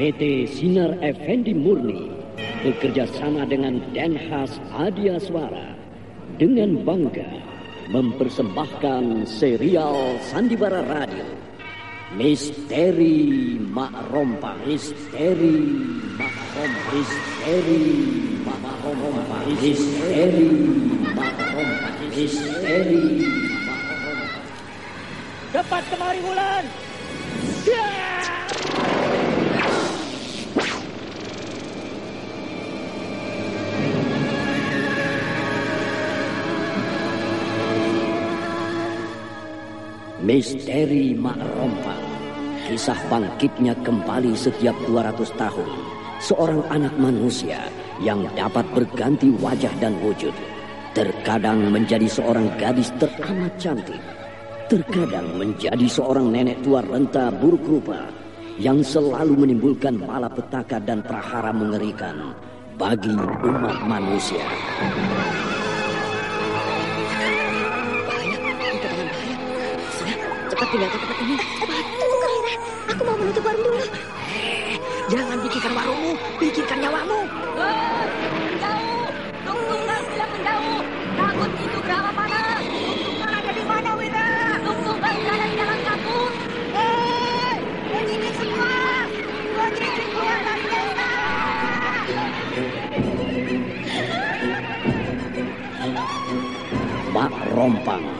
PT Sinar Effendi Murni bekerja sama dengan Denhas Adia Suara dengan bangga mempersembahkan serial Sandiwara Radio. Misteri Mak Rompang Misteri Mak Rompang Misteri Mak Rompang Misteri Mak Rompang Misteri Mak Rompang. Cepat kemari Wulan. Misteri Mak Rompang. Kisah bangkitnya kembali setiap 200 tahun. Seorang anak manusia yang dapat berganti wajah dan wujud. Terkadang menjadi seorang gadis teramat cantik. Terkadang menjadi seorang nenek tua renta buruk rupa yang selalu menimbulkan malapetaka dan prahara mengerikan bagi umat manusia. Tinggalkan tempat ini. Cepat. Tunggu Kamira. Aku mau menutup warung dulu. Jangan pikirkan warungmu, pikirkan nyawamu. Menjauh! Tungtungkan sudah menjauh! Takut itu berapa panas! Tungtungkan ada di mana, Wira? Tungtungkan berada di dalam kampung! Hei! Begini semua! Begini keluar dari desa! Mak Rompang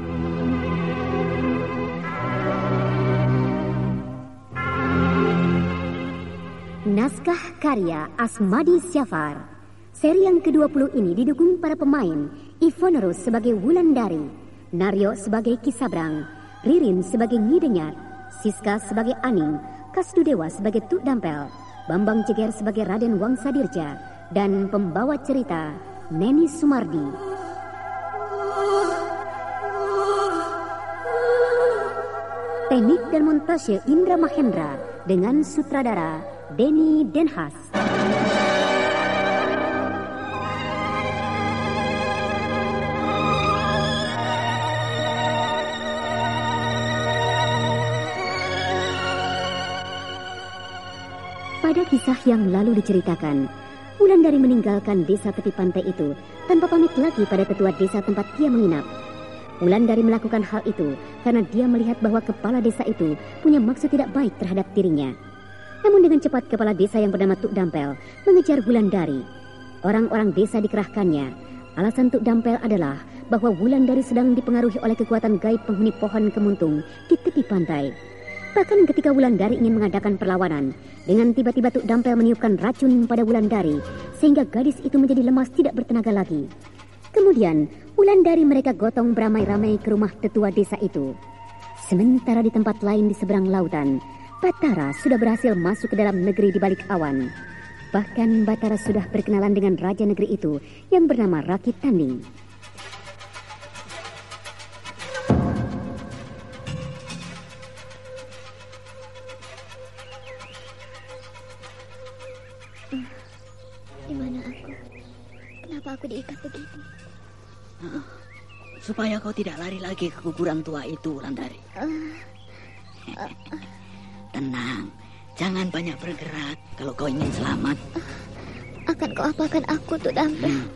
Naskah karya Asmadi Syafar. Seri yang ke-20 ini didukung para pemain Ivone Rose sebagai Wulandari, Naryo sebagai Kisabrang, Ririn sebagai Nyidenyat, Siska sebagai Aning, Kasdudewa sebagai Tuk Dampel, Bambang Jeger sebagai Raden Wangsadirja, dan pembawa cerita Neni Sumardi. Teknik dan montase Indra Mahendra dengan sutradara Denny Denhas. Pada kisah yang lalu diceritakan, Wulandari meninggalkan desa tepi pantai itu tanpa pamit lagi pada tetua desa tempat dia menginap. Wulandari melakukan hal itu karena dia melihat bahwa kepala desa itu punya maksud tidak baik terhadap dirinya. Namun dengan cepat kepala desa yang bernama Tuk Dampel mengejar Wulandari. Orang-orang desa dikerahkannya. Alasan Tuk Dampel adalah bahwa Wulandari sedang dipengaruhi oleh kekuatan gaib penghuni pohon kemuntung di tepi pantai. Bahkan ketika Wulandari ingin mengadakan perlawanan, dengan tiba-tiba Tuk Dampel meniupkan racun pada Wulandari, sehingga gadis itu menjadi lemas tidak bertenaga lagi. Kemudian, Wulandari mereka gotong beramai-ramai ke rumah tetua desa itu. Sementara di tempat lain di seberang lautan, Batara sudah berhasil masuk ke dalam negeri di balik awan. Bahkan Batara sudah berkenalan dengan raja negeri itu yang bernama Rakit Tanding. Di mana aku? Kenapa aku diikat begini? Supaya kau tidak lari lagi ke kuburan tua itu, Landari. Tenang, jangan banyak bergerak kalau kau ingin selamat. Akan kau apakan aku, Tuk Dampel? Hmm.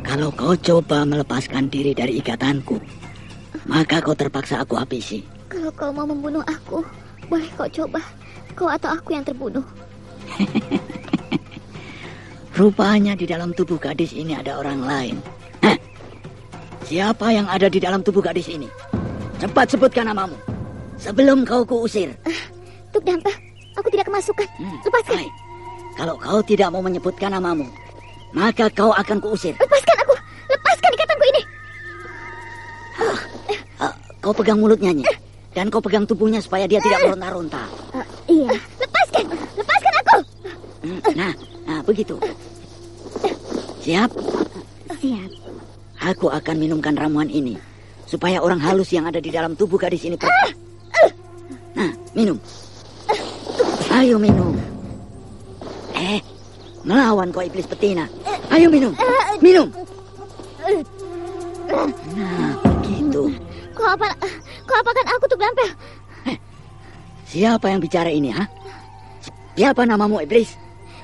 Kalau kau coba melepaskan diri dari ikatanku, maka kau terpaksa aku habisi. Kalau kau mau membunuh aku, boleh kau coba. Kau atau aku yang terbunuh. Rupanya di dalam tubuh gadis ini ada orang lain. Hah? Siapa yang ada di dalam tubuh gadis ini? Cepat sebutkan namamu. Sebelum kau kuusir. Tuk Dampel, aku tidak kemasukan. Hmm, Lepaskan, baik. Kalau kau tidak mau menyebutkan namamu, maka kau akan kuusir. lepaskan aku. Lepaskan ikatanku ini. Ah, kau pegang mulutnya, Nyi. Dan kau pegang tubuhnya supaya dia tidak meronta-ronta. iya. Lepaskan, lepaskan aku. Hmm, Nah, nah begitu. Siap? Siap. Aku akan minumkan ramuan ini supaya orang halus yang ada di dalam tubuh gadis ini pergi. Nah, minum. Ayo minum. Eh, melawan kau iblis betina. Ayo minum. Minum. Nah, begitu. Kau apa? Kau apakan aku, Tuk Dampel? Siapa yang bicara ini, ha? Siapa namamu iblis?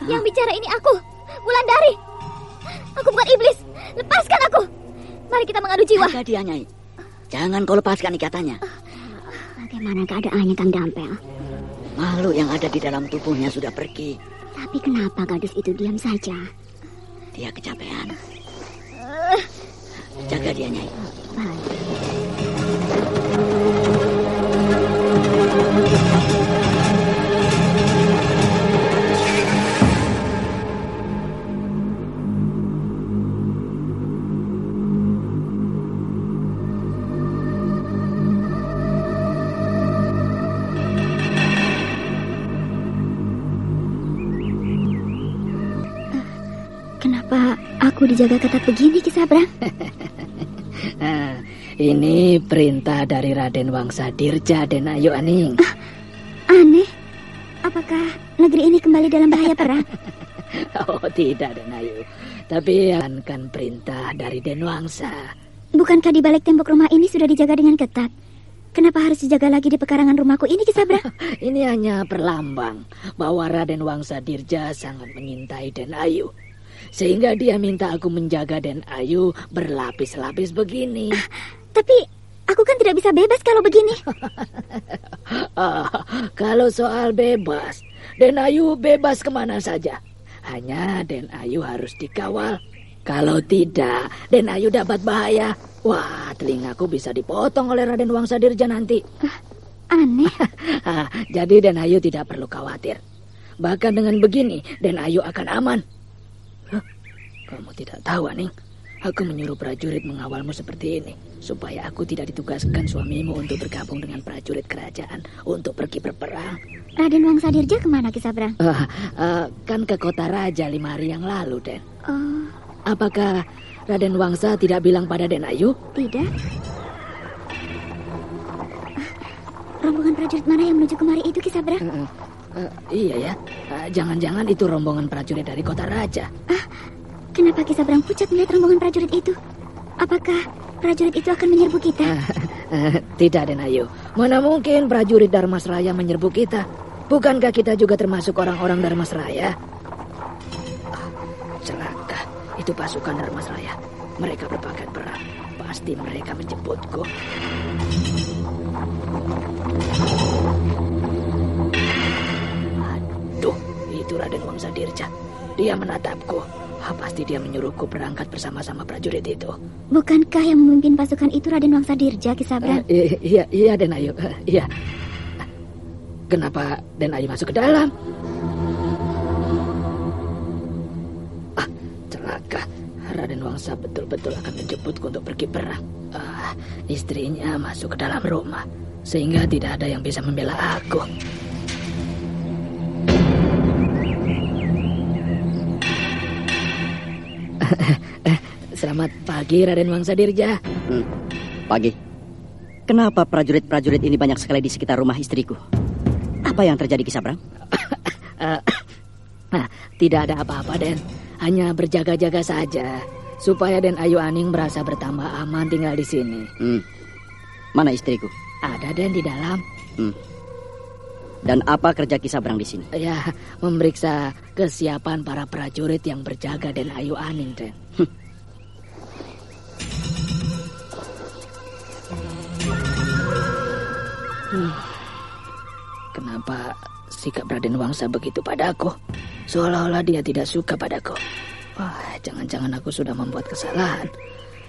Yang bicara ini aku, Wulandari. Aku bukan iblis. Lepaskan aku. Mari kita mengadu jiwa. Jaga dia, Nyai. Jangan kau lepaskan ikatannya. Bagaimana keadaannya, Kang Dampel? Makhluk yang ada di dalam tubuhnya sudah pergi. Tapi kenapa gadis itu diam saja? Dia kecapean. Jaga dia, Nyai. Kenapa dijaga ketat begini, Kisabrang? Ini perintah dari Raden Wangsa Dirja dan Ayu Aning. Aneh. Apakah negeri ini kembali dalam bahaya perang? Oh tidak Den Ayu, tapi kan perintah dari Den Wangsa. Bukankah di balik tembok rumah ini sudah dijaga dengan ketat? Kenapa harus dijaga lagi di pekarangan rumahku ini, Kisabrang? Ini hanya perlambang bahwa Raden Wangsa Dirja sangat menyintai Den Ayu. Sehingga dia minta aku menjaga Den Ayu berlapis-lapis begini. Tapi aku kan tidak bisa bebas kalau begini. Ah, kalau soal bebas, Den Ayu bebas ke mana saja. Hanya Den Ayu harus dikawal. Kalau tidak, Den Ayu dapat bahaya. Wah, telingaku bisa dipotong oleh Raden Wangsa Dirja nanti. Aneh. Ah, jadi Den Ayu tidak perlu khawatir. Bahkan dengan begini, Den Ayu akan aman. Kamu tidak tahu, Aning. Aku menyuruh prajurit mengawalmu seperti ini. Supaya aku tidak ditugaskan suamimu untuk bergabung dengan prajurit kerajaan. Untuk pergi berperang. Raden Wangsa Dirja ke mana, Kisabrang? Ah, ah, kan ke kota raja lima hari yang lalu, Den. Oh, Apakah Raden Wangsa tidak bilang pada Den Ayu? tidak. Ah, Rombongan prajurit mana yang menuju kemari itu, Kisabrang? Eh, eh, iya ya. Ah, Jangan-jangan itu rombongan prajurit dari kota raja. Kenapa Kisabrang pucat melihat rombongan prajurit itu? Apakah prajurit itu akan menyerbu kita? Eh, tidak, Den Ayu. Mana mungkin prajurit Darmasraya menyerbu kita? Bukankah kita juga termasuk orang-orang Dharmasraya? Ah, Celaka, itu pasukan Dharmasraya. Mereka berpakaian perang. Pasti mereka menjemputku. Aduh, itu Raden Wangsa Dirja. Dia menatapku. Pasti dia menyuruhku berangkat bersama-sama prajurit itu. Bukankah yang memimpin pasukan itu Raden Wangsa Dirja, Kisabran? Eh, iya, iya Den Ayu. Eh, iya. Kenapa Den Ayu masuk ke dalam? Ah, celaka. Raden Wangsa betul-betul akan menjemputku untuk pergi perang. Ah, istrinya masuk ke dalam rumah. Sehingga tidak ada yang bisa membela aku. Selamat pagi Raden Wangsa Dirja. Hmm, pagi. Kenapa prajurit-prajurit ini banyak sekali di sekitar rumah istriku? Apa yang terjadi Kisabrang? Eh, nah, tidak ada apa-apa Den. Hanya berjaga-jaga saja supaya Den Ayu Aning merasa bertambah aman tinggal di sini. Hmm. Mana istriku? Ada Den di dalam. Hmm. Dan apa kerja Kisabrang di sini? Ya, memeriksa kesiapan para prajurit yang berjaga Den Ayu Aning, Den. Hmm. Kenapa sikap Raden Wangsa begitu padaku? Seolah-olah dia tidak suka padaku. Wah, jangan-jangan aku sudah membuat kesalahan.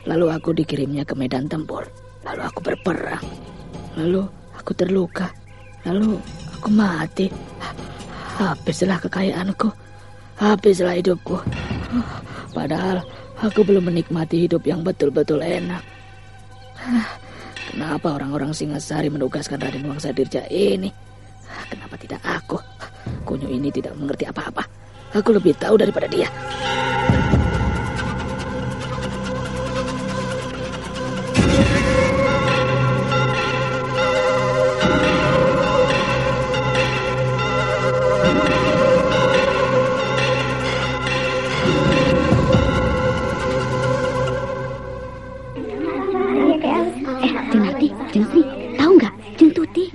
Lalu aku dikirimnya ke medan tempur. Lalu aku berperang. Lalu aku terluka. Lalu aku mati. Habislah kekayaanku. Habislah hidupku. Padahal aku belum menikmati hidup yang betul-betul enak. Kenapa orang-orang Singasari menugaskan Raden Wangsa Dirja ini? Kenapa tidak aku? Kunyu ini tidak mengerti apa-apa. Aku lebih tahu daripada dia.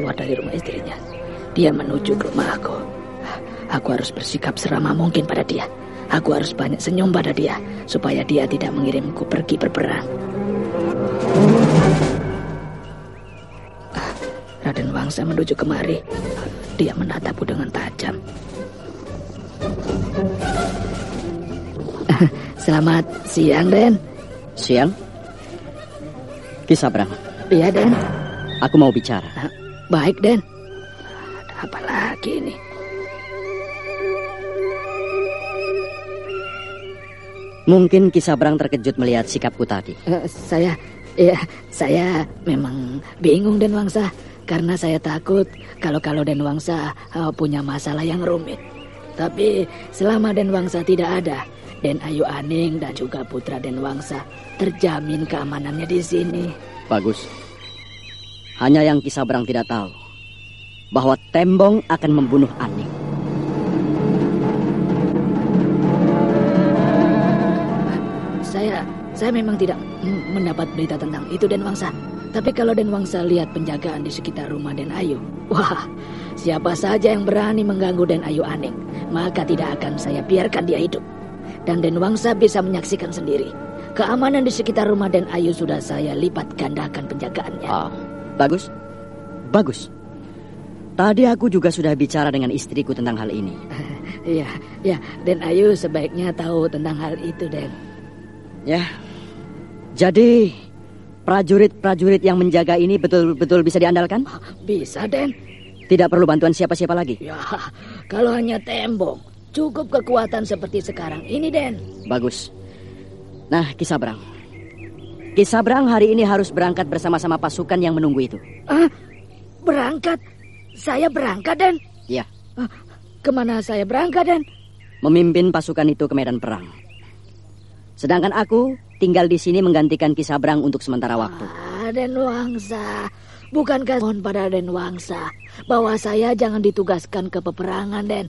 Keluar dari rumah istrinya. Dia menuju ke rumah aku. Aku harus bersikap seramah mungkin pada dia. Aku harus banyak senyum pada dia supaya dia tidak mengirimku pergi berperang. Ah, Raden Wangsa menuju kemari. Dia menatapku dengan tajam. Selamat siang, Den. Siang, Kisabrang, Iya, Den. aku mau bicara. Baik, Den. Ada apa lagi ini? Mungkin Kisabrang terkejut melihat sikapku tadi. Eh, saya, ya, saya memang bingung Den Wangsa karena saya takut kalau-kalau Den Wangsa eh, punya masalah yang rumit. Tapi selama Den Wangsa tidak ada, Den Ayu Aning dan juga putra Den Wangsa terjamin keamanannya di sini. Bagus. Hanya yang Kisabrang tidak tahu bahwa Tembong akan membunuh Aning. Saya, saya memang tidak mendapat berita tentang itu Den Wangsa. Tapi kalau Den Wangsa lihat penjagaan di sekitar rumah Den Ayu, wah, siapa saja yang berani mengganggu Den Ayu Aning, maka tidak akan saya biarkan dia hidup. Dan Den Wangsa bisa menyaksikan sendiri keamanan di sekitar rumah Den Ayu sudah saya lipat gandakan penjagaannya. Ah, bagus. Bagus. Tadi aku juga sudah bicara dengan istriku tentang hal ini. Iya, ya, Den Ayu sebaiknya tahu tentang hal itu, Den. Ya. Jadi prajurit-prajurit yang menjaga ini betul-betul bisa diandalkan? Bisa, Den. Tidak perlu bantuan siapa-siapa lagi. Ya, kalau hanya tembok, cukup kekuatan seperti sekarang ini, Den. Bagus. Nah, Kisabrang. Kisabrang hari ini harus berangkat bersama-sama pasukan yang menunggu itu. Ah, berangkat? Saya berangkat, Den? Ya, Ah, ke mana saya berangkat, Den? memimpin pasukan itu ke medan perang. Sedangkan aku tinggal di sini menggantikan Kisabrang untuk sementara waktu. Ah, Den Wangsa. Bukankah mohon pada Den Wangsa bahwa saya jangan ditugaskan ke peperangan, Den?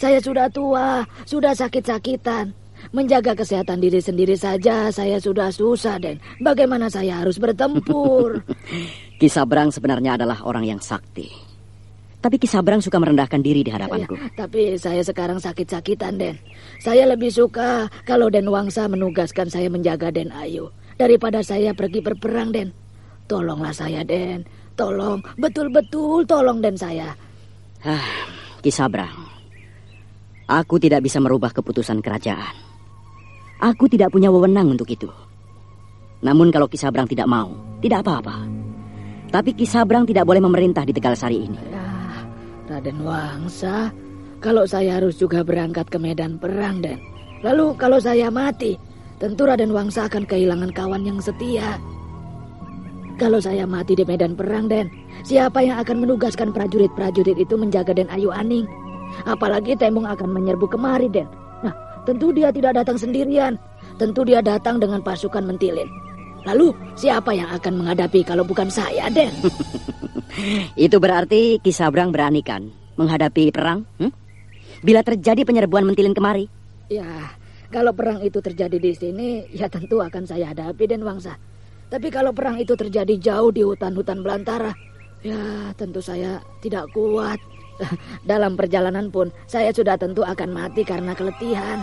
Saya sudah tua, sudah sakit-sakitan. Menjaga kesehatan diri sendiri saja saya sudah susah, Den. Bagaimana saya harus bertempur? Kisabrang sebenarnya adalah orang yang sakti. Tapi Kisabrang suka merendahkan diri di hadapanku. Ya, tapi saya sekarang sakit-sakitan, Den. Saya lebih suka kalau Den Wangsa menugaskan saya menjaga Den Ayu daripada saya pergi berperang, Den. Tolonglah saya, Den. Tolong, betul-betul tolong Den saya. Ah, Kisabrang. Aku tidak bisa merubah keputusan kerajaan. Aku tidak punya wewenang untuk itu. Namun kalau Kisabrang tidak mau, tidak apa-apa. Tapi Kisabrang tidak boleh memerintah di Tegal Sari ini. Ya, Raden Wangsa, kalau saya harus juga berangkat ke medan perang, Den. Lalu kalau saya mati, tentu Raden Wangsa akan kehilangan kawan yang setia. Kalau saya mati di medan perang, Den, siapa yang akan menugaskan prajurit-prajurit itu menjaga Den Ayu Aning? Apalagi Tembong akan menyerbu kemari, Den. Tentu dia tidak datang sendirian. Tentu dia datang dengan pasukan mentilin. Lalu, siapa yang akan menghadapi kalau bukan saya, Den? Itu berarti Kisabrang berani kan menghadapi perang? hmm? Bila terjadi penyerbuan mentilin kemari? Ya, kalau perang itu terjadi di sini, ya tentu akan saya hadapi Den Wangsa. Tapi kalau perang itu terjadi jauh di hutan-hutan belantara, ya tentu saya tidak kuat. Dalam perjalanan pun, saya sudah tentu akan mati karena keletihan.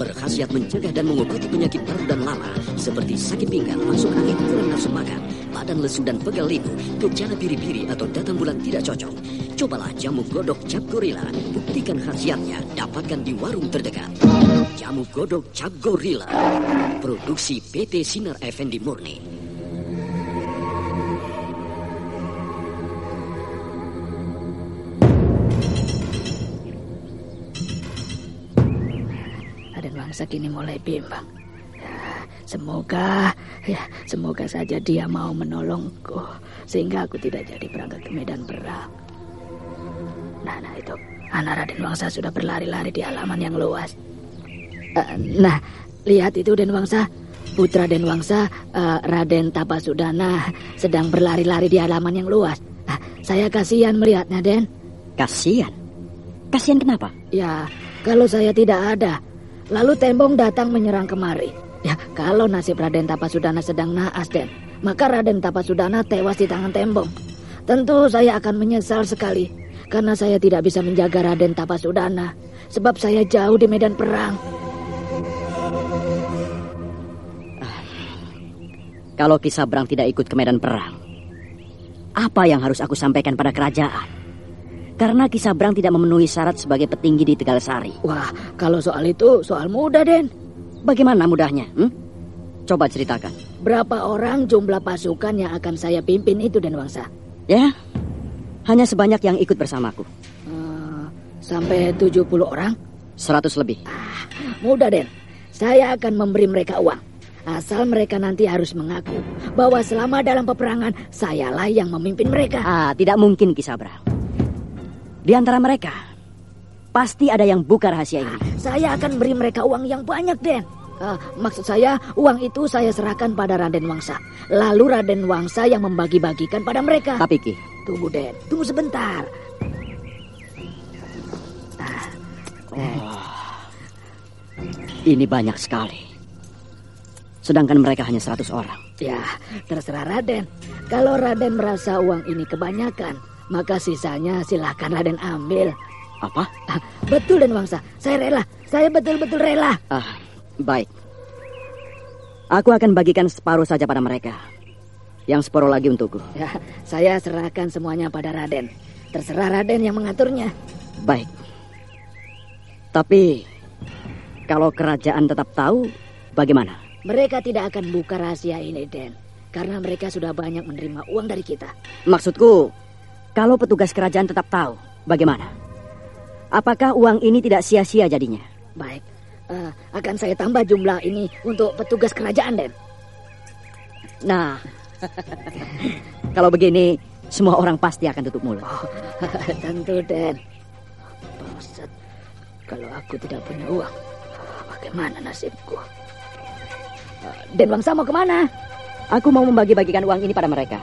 berkhasiat mencegah dan mengobati penyakit perut dan lama seperti sakit pinggang, masuk angin, kurang nafsu makan, badan lesu dan pegal limu, gejala biri-biri atau datang bulan tidak cocok. Cobalah jamu godok cap gorila, buktikan khasiatnya, dapatkan di warung terdekat. Jamu godok cap gorila, produksi PT Sinar Effendi Murni. Wangsa kini mulai bimbang. Ya, semoga, ya, semoga saja dia mau menolongku sehingga aku tidak jadi berangkat ke medan perang. Nah, nah itu, anak Raden Wangsa sudah berlari-lari di halaman yang luas. Eh, nah, lihat itu Den Wangsa. Putra Den Wangsa, eh, Raden Tapasudana sedang berlari-lari di halaman yang luas. Ah, saya kasihan melihatnya, Den. Kasihan. Kasihan kenapa? Ya, kalau saya tidak ada, lalu Tembong datang menyerang kemari. Ya, kalau nasib Raden Tapasudana sedang naas, Den, maka Raden Tapasudana tewas di tangan Tembong. Tentu saya akan menyesal sekali karena saya tidak bisa menjaga Raden Tapasudana sebab saya jauh di medan perang. Kalau Kisabrang tidak ikut ke medan perang, apa yang harus aku sampaikan pada kerajaan? Karena Kisabrang tidak memenuhi syarat sebagai petinggi di Tegal Sari. Wah, kalau soal itu soal mudah, Den. Bagaimana mudahnya? Hmm? Coba ceritakan. Berapa orang jumlah pasukan yang akan saya pimpin itu, Den Wangsa? Ya, hanya sebanyak yang ikut bersamaku. Eh, sampai 70 orang? Seratus lebih. mudah, Den. Saya akan memberi mereka uang. Asal mereka nanti harus mengaku bahwa selama dalam peperangan sayalah yang memimpin mereka. Ah, tidak mungkin Kisabra. Di antara mereka pasti ada yang buka rahasia ini. Saya akan beri mereka uang yang banyak, Den. Ah, maksud saya, uang itu saya serahkan pada Raden Wangsa. Lalu Raden Wangsa yang membagi-bagikan pada mereka. Tapi Ki, Tunggu, Den. Tunggu sebentar. ini banyak sekali. Sedangkan mereka hanya 100 orang. Ya, terserah Raden. Kalau Raden merasa uang ini kebanyakan, maka sisanya silahkan Raden ambil. Apa? Ah, betul Dan Wangsa, saya rela. Saya betul-betul rela. Ah, baik. Aku akan bagikan separuh saja pada mereka. Yang separuh lagi untukku. Ya, saya serahkan semuanya pada Raden. Terserah Raden yang mengaturnya. Baik. Tapi kalau kerajaan tetap tahu, bagaimana? Mereka tidak akan buka rahasia ini, Den. Karena mereka sudah banyak menerima uang dari kita. Maksudku, kalau petugas kerajaan tetap tahu, bagaimana? Apakah uang ini tidak sia-sia jadinya? Baik, eh, akan saya tambah jumlah ini untuk petugas kerajaan, Den. Nah, kalau begini, semua orang pasti akan tutup mulut. Tentu, Den. Bangsat, kalau aku tidak punya uang, bagaimana nasibku? Eh, Den Wangsa mau ke mana? Aku mau membagi-bagikan uang ini pada mereka.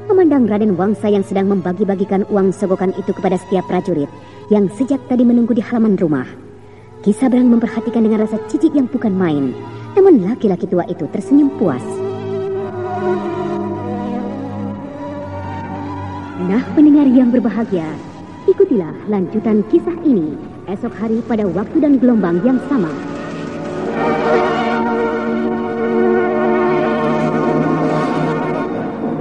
memandang Raden Wangsa yang sedang membagi-bagikan uang sogokan itu kepada setiap prajurit yang sejak tadi menunggu di halaman rumah. Kisabrang memperhatikan dengan rasa jijik yang bukan main, namun laki-laki tua itu tersenyum puas. Nah, pendengar yang berbahagia, ikutilah lanjutan kisah ini esok hari pada waktu dan gelombang yang sama.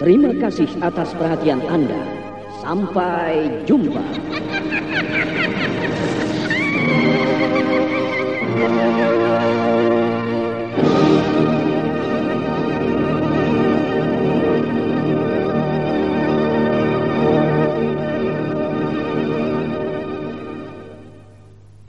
Terima kasih atas perhatian Anda. Sampai jumpa. Thank you.